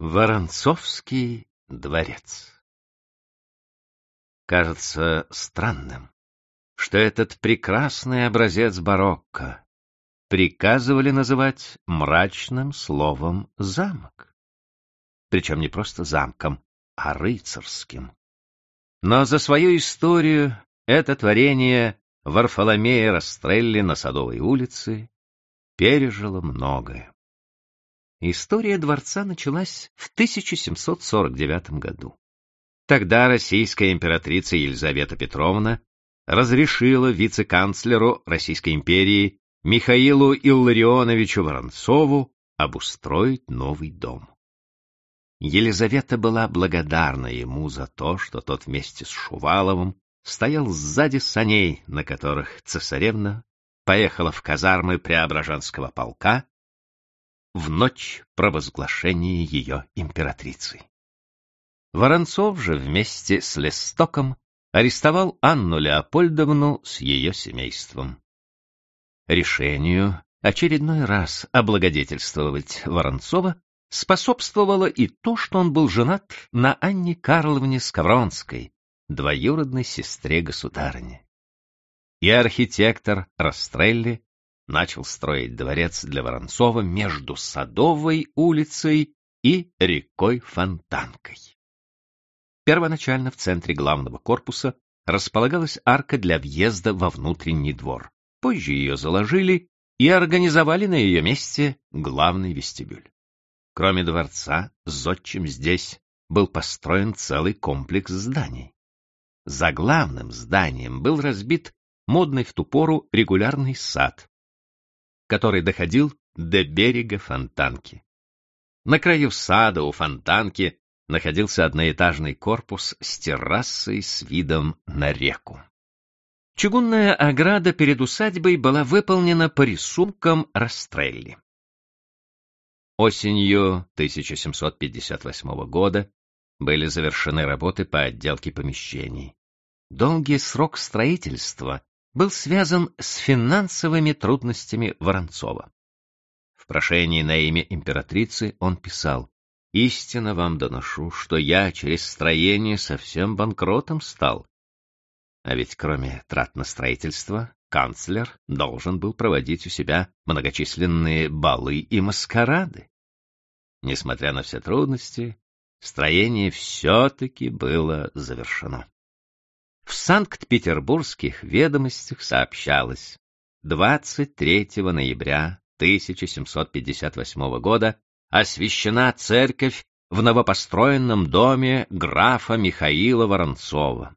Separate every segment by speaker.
Speaker 1: Воронцовский дворец Кажется странным, что этот прекрасный образец барокко приказывали называть мрачным словом «замок». Причем не просто замком, а рыцарским. Но за свою историю это творение Варфоломея Растрелли на Садовой улице пережило многое. История дворца началась в 1749 году. Тогда российская императрица Елизавета Петровна разрешила вице-канцлеру Российской империи Михаилу Илларионовичу Воронцову обустроить новый дом. Елизавета была благодарна ему за то, что тот вместе с Шуваловым стоял сзади саней, на которых цесаревна поехала в казармы Преображенского полка в ночь провозглашения ее императрицей. Воронцов же вместе с Лестоком арестовал Анну Леопольдовну с ее семейством решению очередной раз облагодетельствовать Воронцова способствовало и то, что он был женат на Анне Карловне Скавронской, двоюродной сестре государыни. И архитектор Растрелли начал строить дворец для Воронцова между Садовой улицей и рекой Фонтанкой. Первоначально в центре главного корпуса располагалась арка для въезда во внутренний двор. Позже ее заложили и организовали на ее месте главный вестибюль. Кроме дворца, зодчим здесь был построен целый комплекс зданий. За главным зданием был разбит модный в ту пору регулярный сад, который доходил до берега фонтанки. На краю сада у фонтанки находился одноэтажный корпус с террасой с видом на реку. Чугунная ограда перед усадьбой была выполнена по рисункам Растрелли. Осенью 1758 года были завершены работы по отделке помещений. Долгий срок строительства был связан с финансовыми трудностями Воронцова. В прошении на имя императрицы он писал «Истинно вам доношу, что я через строение совсем банкротом стал, а ведь кроме трат на строительство, канцлер должен был проводить у себя многочисленные балы и маскарады. Несмотря на все трудности, строение все-таки было завершено. В Санкт-Петербургских ведомостях сообщалось 23 ноября 1758 года освящена церковь в новопостроенном доме графа Михаила Воронцова.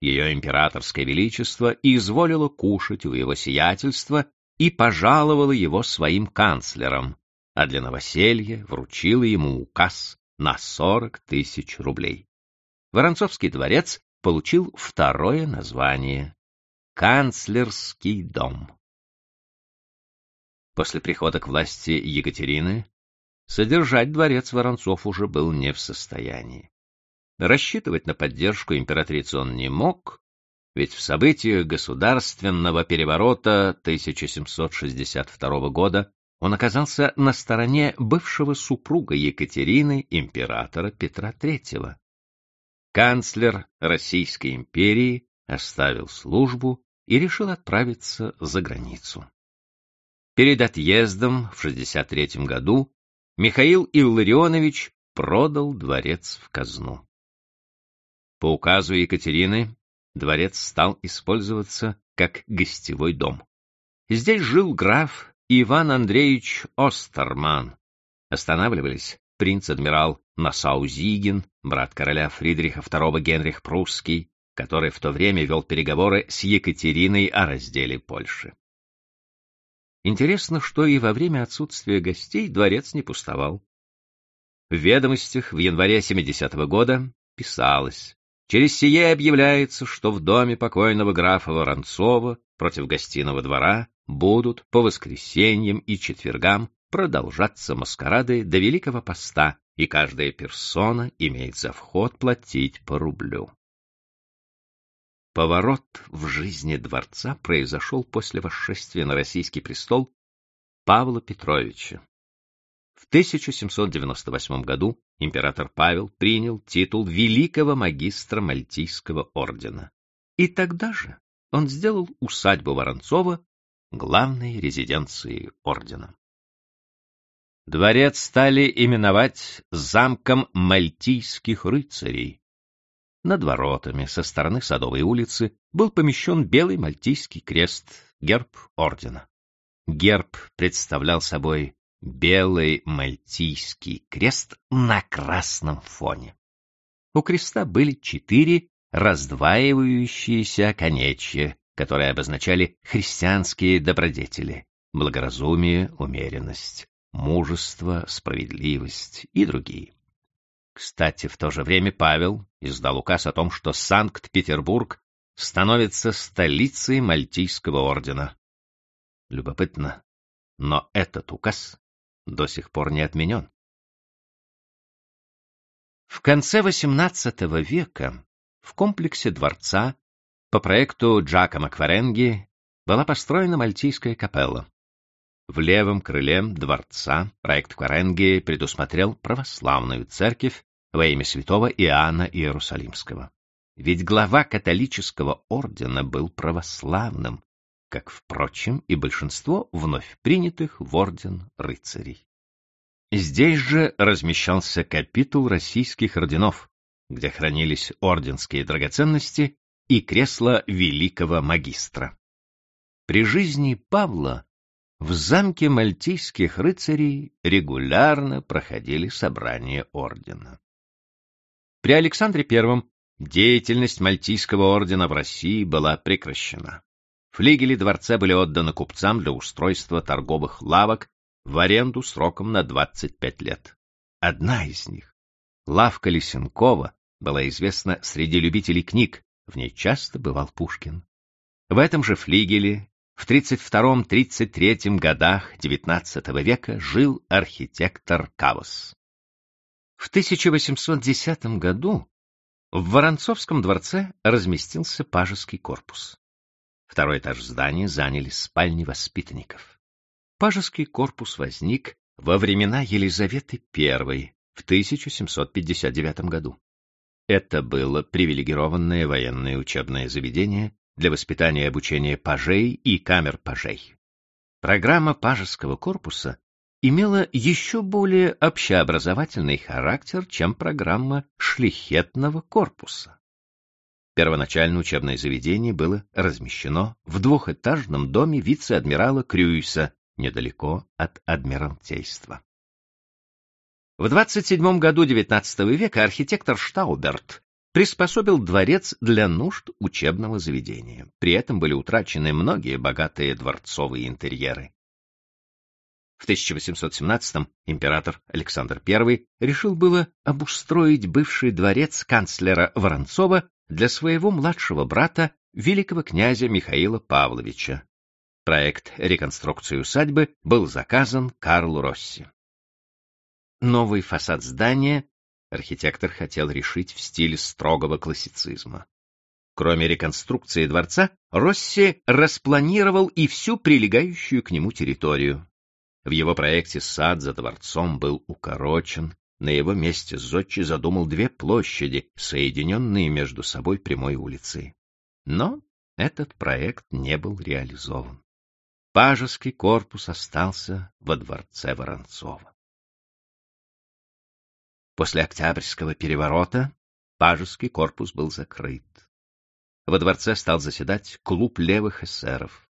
Speaker 1: Ее императорское величество изволило кушать у его сиятельства и пожаловало его своим канцлером, а для новоселья вручила ему указ на сорок тысяч рублей. Воронцовский дворец получил второе название — Канцлерский дом. После прихода к власти Екатерины содержать дворец Воронцов уже был не в состоянии. Рассчитывать на поддержку императрицы он не мог, ведь в событиях государственного переворота 1762 года он оказался на стороне бывшего супруга Екатерины, императора Петра III. Канцлер Российской империи оставил службу и решил отправиться за границу. Перед отъездом в 63 году Михаил Илларионович продал дворец в казну. По указу Екатерины дворец стал использоваться как гостевой дом. Здесь жил граф Иван Андреевич Остерман. Останавливались принц-адмирал Насау-Зигин, брат короля Фридриха II Генрих Прусский, который в то время вел переговоры с Екатериной о разделе Польши. Интересно, что и во время отсутствия гостей дворец не пустовал. В ведомостях в январе 70 -го года писалось Через сие объявляется, что в доме покойного графа Воронцова против гостиного двора будут по воскресеньям и четвергам продолжаться маскарады до Великого Поста, и каждая персона имеет за вход платить по рублю. Поворот в жизни дворца произошел после восшествия на российский престол Павла Петровича. В 1798 году император Павел принял титул великого магистра Мальтийского ордена. И тогда же он сделал усадьбу Воронцова главной резиденцией ордена. Дворец стали именовать замком мальтийских рыцарей. Над воротами со стороны Садовой улицы был помещен белый мальтийский крест, герб ордена. Герб представлял собой белый мальтийский крест на красном фоне. У креста были четыре раздваивающиеся конечья, которые обозначали христианские добродетели — благоразумие, умеренность, мужество, справедливость и другие. Кстати, в то же время Павел издал указ о том, что Санкт-Петербург становится столицей Мальтийского ордена. Любопытно, но этот указ до сих пор не отменен. В конце XVIII века в комплексе дворца по проекту Джакомо Кваренги была построена Мальтийская капелла. В левом крыле дворца проект Кваренги предусмотрел православную церковь во имя святого Иоанна Иерусалимского. Ведь глава католического ордена был православным, как, впрочем, и большинство вновь принятых в орден рыцарей. Здесь же размещался капитул российских орденов, где хранились орденские драгоценности и кресло великого магистра. При жизни Павла в замке мальтийских рыцарей регулярно проходили собрания ордена. При Александре I деятельность мальтийского ордена в России была прекращена. Флигели дворца были отданы купцам для устройства торговых лавок в аренду сроком на 25 лет. Одна из них, лавка Лисенкова, была известна среди любителей книг, в ней часто бывал Пушкин. В этом же флигеле в 32-33 годах XIX века жил архитектор Кавос. В 1810 году в Воронцовском дворце разместился пажеский корпус. Второй этаж здания заняли спальни воспитанников. Пажеский корпус возник во времена Елизаветы I в 1759 году. Это было привилегированное военное учебное заведение для воспитания и обучения пажей и камер пажей. Программа пажеского корпуса имела еще более общеобразовательный характер, чем программа шлихетного корпуса. Первоначально учебное заведение было размещено в двухэтажном доме вице-адмирала Крюйса, недалеко от Адмиралтейства. В 27 году XIX века архитектор Штауберт приспособил дворец для нужд учебного заведения. При этом были утрачены многие богатые дворцовые интерьеры. В 1817 император Александр I решил было обустроить бывший дворец канцлера Воронцова для своего младшего брата, великого князя Михаила Павловича. Проект реконструкции усадьбы был заказан Карлу Росси. Новый фасад здания архитектор хотел решить в стиле строгого классицизма. Кроме реконструкции дворца, Росси распланировал и всю прилегающую к нему территорию. В его проекте сад за дворцом был укорочен, на его месте Зодчий задумал две площади, соединенные между собой прямой улицей. Но этот проект не был реализован. Пажеский корпус остался во дворце Воронцова. После Октябрьского переворота Пажеский корпус был закрыт. Во дворце стал заседать клуб левых эсеров.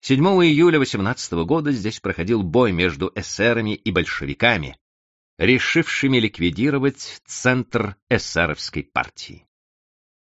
Speaker 1: 7 июля 18 года здесь проходил бой между эсерами и большевиками, решившими ликвидировать центр эсеровской партии.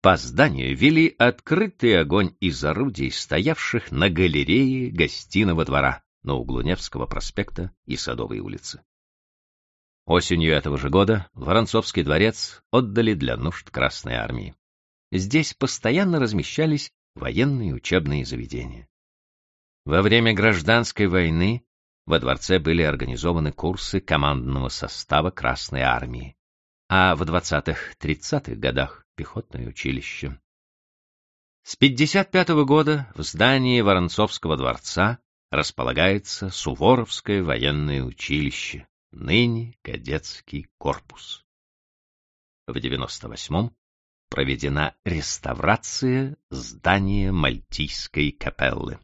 Speaker 1: По зданию вели открытый огонь из орудий, стоявших на галерее гостиного двора на углу Невского проспекта и Садовой улицы. Осенью этого же года Воронцовский дворец отдали для нужд Красной армии. Здесь постоянно размещались военные учебные заведения. Во время гражданской войны во дворце были организованы курсы командного состава Красной Армии, а в 20-30-х годах — пехотное училище. С 55 -го года в здании Воронцовского дворца располагается Суворовское военное училище, ныне кадетский корпус. В 98-м проведена реставрация здания Мальтийской капеллы.